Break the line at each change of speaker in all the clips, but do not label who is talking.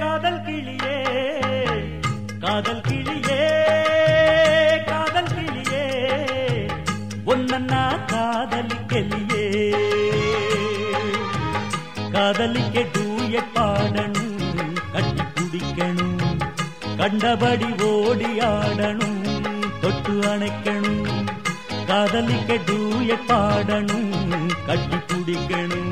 காதல் கிளியே காதல் கிளியே காதல் கிளியே ஒன்னா காதலிக்கலியே காதலிக்க டூயட் பாடணும் கட்டி குடிக்கணும் கண்டபடி ஓடி ஆடணும் தொட்டு அணைக்கணும். காதலிக்க டூயட் பாடணும் கட்டி குடிக்கணும்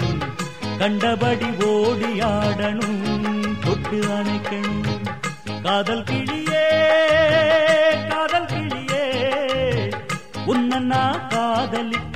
கண்டபடி ஓ ஆடணும் தொட்டு அணைக்கணும். காதல் கிளியே காதல் கிளியே உன்ன நான் காதலிக்கலியே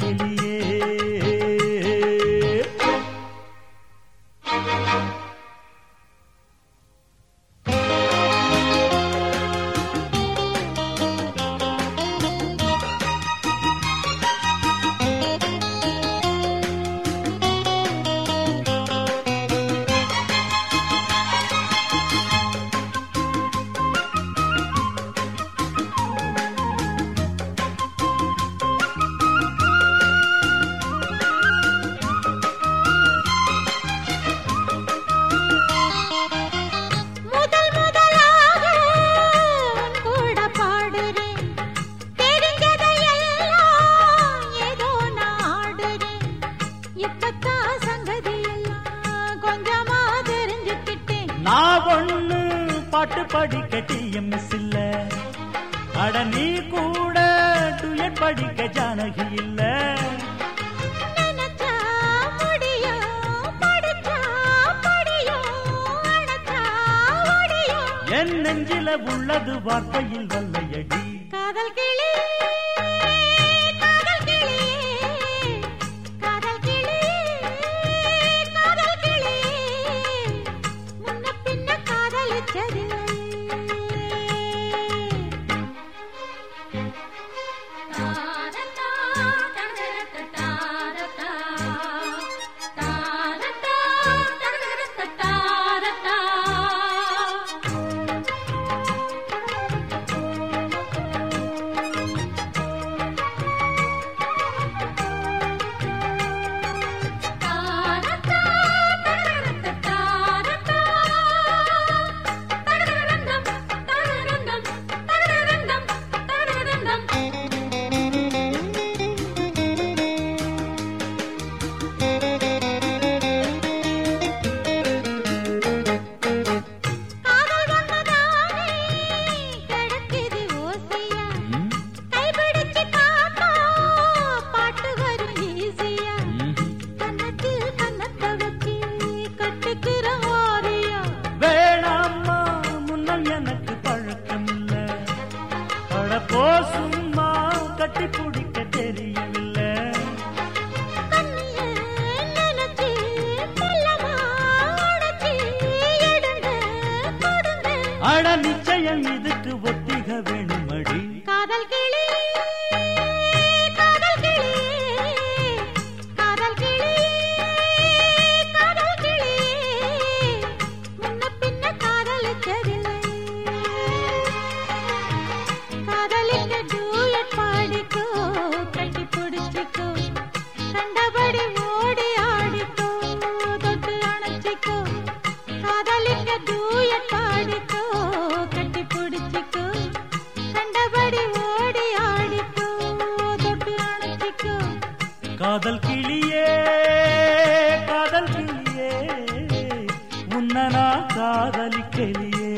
நான்
ஒண்ணு பாட்டு படிக்க டிஎம்எஸ் இல்ல. அட நீ கூட டுயட் படிக்க ஜானகி இல்ல. என் நெஞ்சில உள்ளது வார்த்தையில் வல்லையடி.
காதல் கிளி.
கட்டி பிடிக்க தெரியவில்லை. அட நிச்சயம் இதுக்கு ஒத்திக வேணுமடி.
காதல் கிளி. காதல்
கிளியே காதல் கிளியே உன்னனா காதலி கிளியே